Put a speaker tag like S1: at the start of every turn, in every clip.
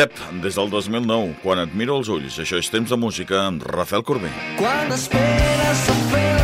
S1: Depp, des del 2009, quan et miro els ulls. Això és Temps de Música, amb Rafael Corbí.
S2: Quan esperes, esperes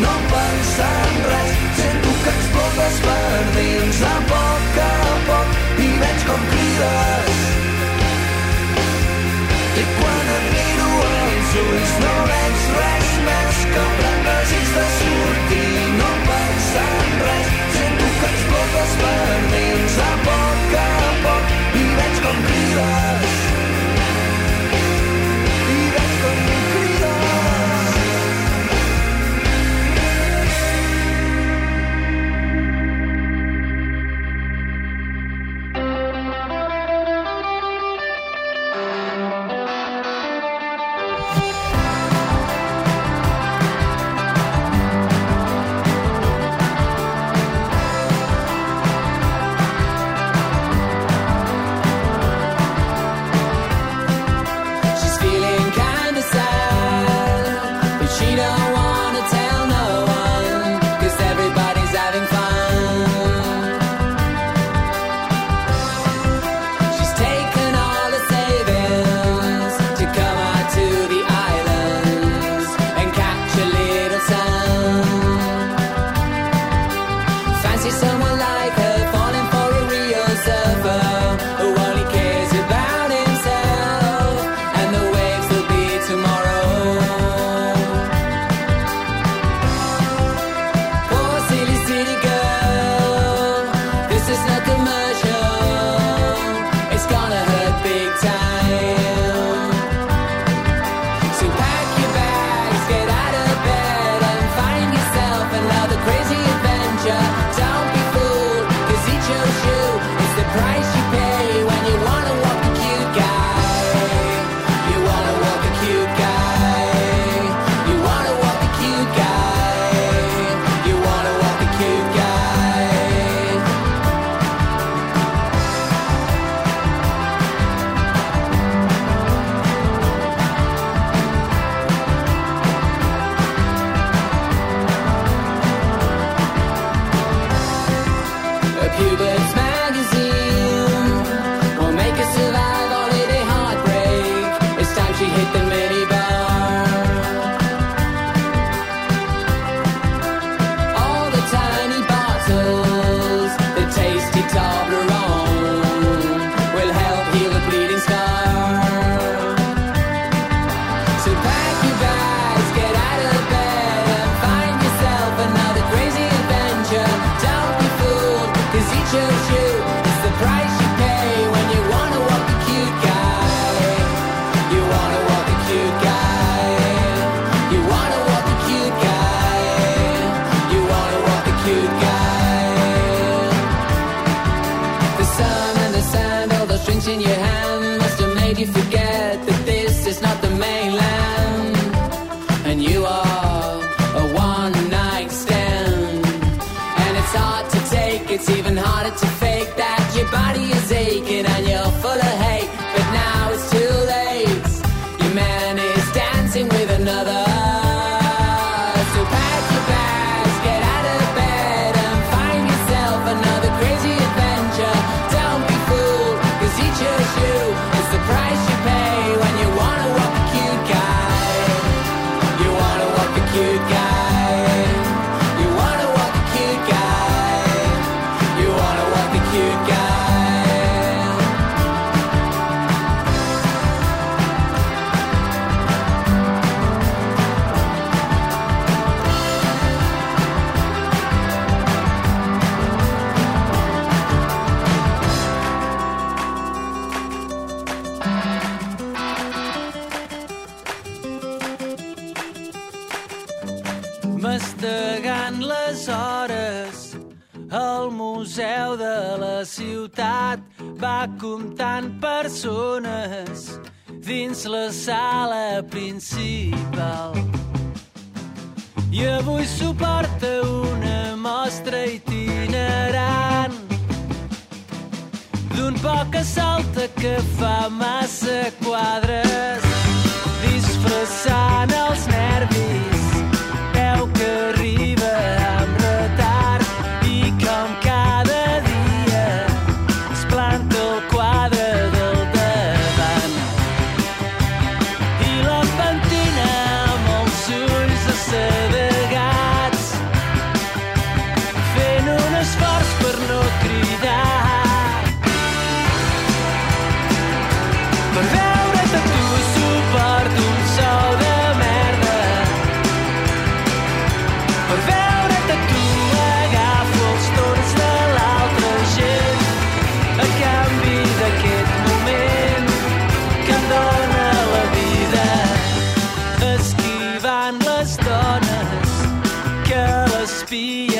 S2: no pensar en res, sento que explotes per dins.
S3: Amb comptant persones dins la sala principal. I avui suporta una mostra itinerant d'un poc assalta que fa massa quadres
S1: be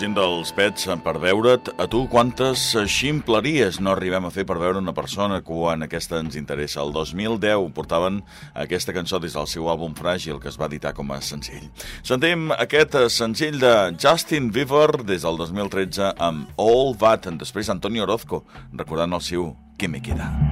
S1: gent dels Pets per veure't. A tu, quantes ximpleries no arribem a fer per veure una persona quan aquesta ens interessa? El 2010 portaven aquesta cançó des del seu àlbum Fràgil, que es va editar com a senzill. Sentim aquest senzill de Justin Bieber des del 2013 amb All That, després Antonio Orozco, recordant el seu Que me queda.
S4: espero a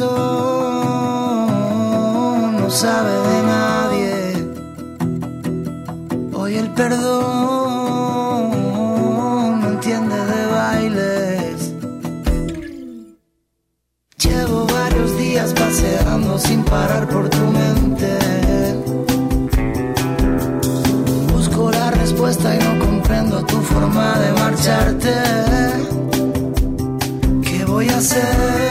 S4: no sabe de nadie. Hoy el perdón no entiende de bailes. Llevo varios días paseando sin parar por tu mente. y no comprendo tu forma de marcharte. ¿Qué voy a hacer?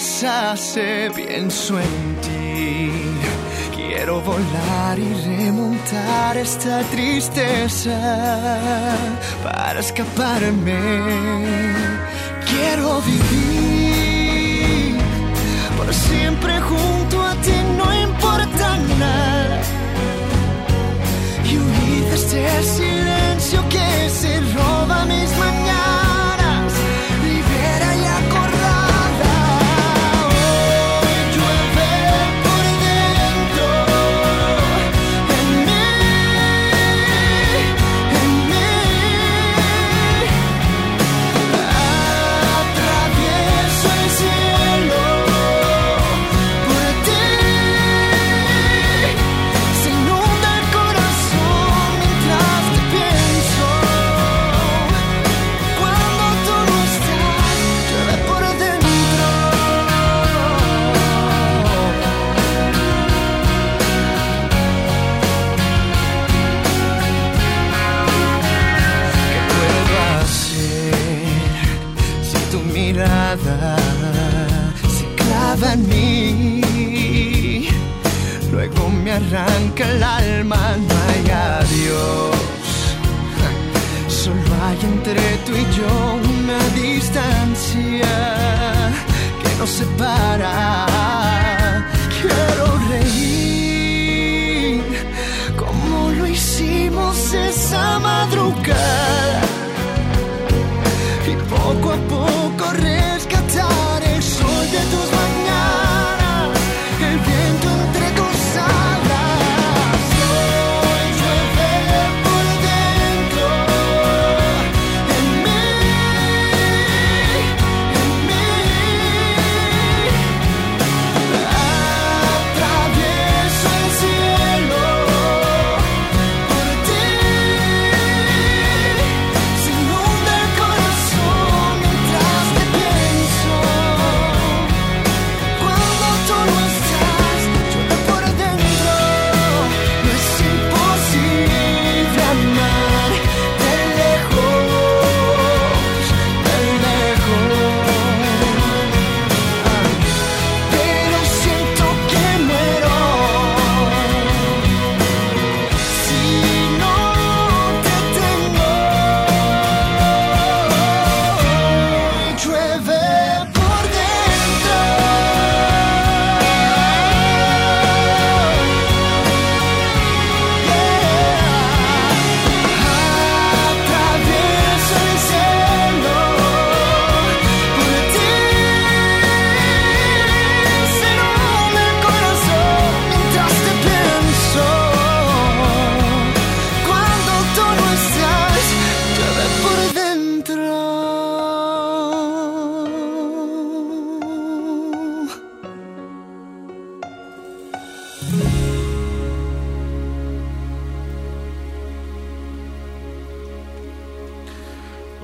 S5: Deshace. Pienso en ti. Quiero volar y remontar esta tristeza para escaparme. Quiero vivir por siempre junto a ti, no importa nada. Y huir de este silencio que se roba hay entre tú y yo una distancia que nos separa.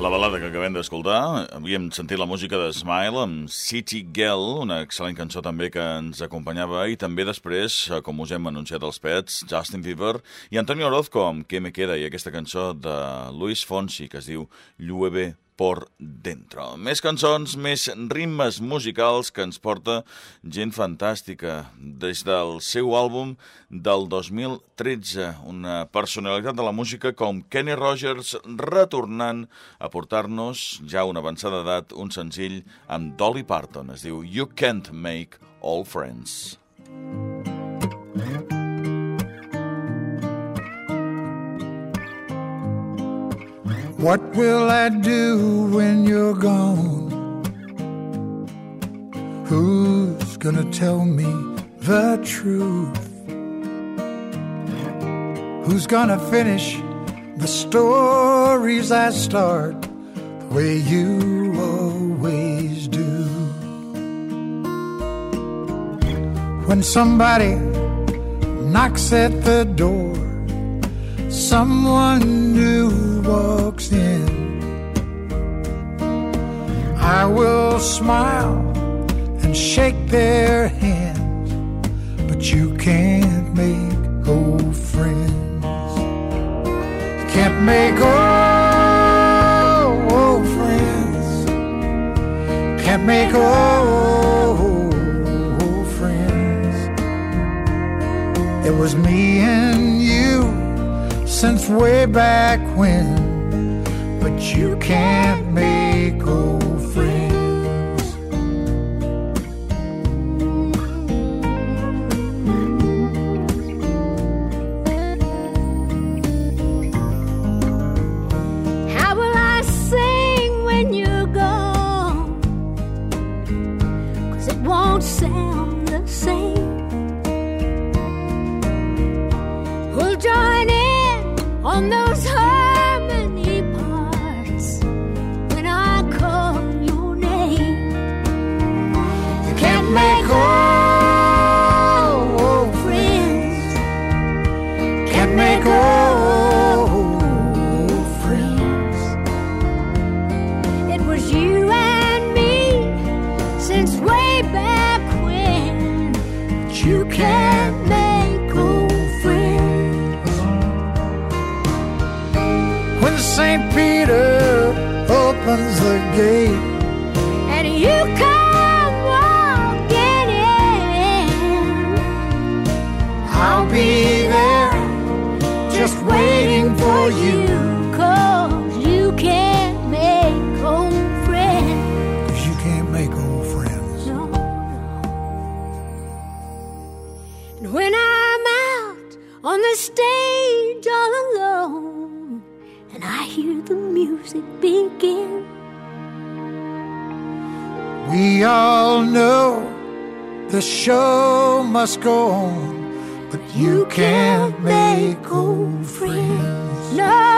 S1: La balada que acabem d'escoltar, havíem sentit la música de Smile amb City Girl, una excel·lent cançó també que ens acompanyava, i també després, eh, com us hem anunciat als pets, Justin Bieber i Antonio Orozco amb Què me queda, i aquesta cançó de Luis Fonsi que es diu Llueve por dentro. Més cançons, més ritmes musicals que ens porta gent fantàstica des del seu àlbum del 2013. Una personalitat de la música com Kenny Rogers retornant a portar-nos, ja a una avançada edat, un senzill amb Dolly Parton. Es diu You Can't Make All Friends.
S6: What will I do when you're gone? Who's gonna tell me the truth? Who's gonna finish the stories I start the way you always do? When somebody knocks at the door, someone new walks in. I will smile and shake their hands, but you can't make old friends. Can't make old friends. Can't make old friends. It was me and you since way back when, but you can't make old
S7: way back when. You can't make old friends.
S6: when St. Peter opens the gate.
S7: Music begin,
S6: We all know the show must go on, but you can't make old friends.
S7: no.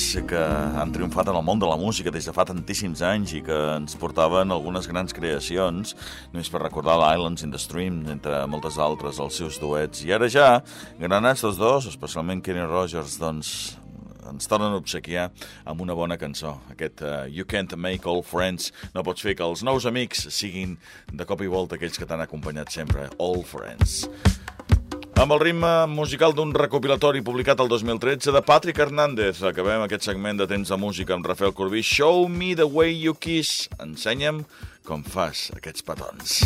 S1: Ells, que han triomfat en el món de la música des de fa tantíssims anys i que ens portaven algunes grans creacions, només per recordar l'Islands in the Stream, entre moltes altres, els seus duets. I ara ja, granats tots dos, especialment Kenny Rogers, doncs, ens tornen a obsequiar amb una bona cançó. Aquest uh, You Can't Make All Friends no pots fer que els nous amics siguin de cop i volta aquells que t'han acompanyat sempre, All Friends. Amb el ritme musical d'un recopilatori publicat el 2013 de Patrick Hernández, acabem aquest segment de temps de música amb Rafael Corbí. Show me the way you kiss. Ensenya'm com fas aquests petons.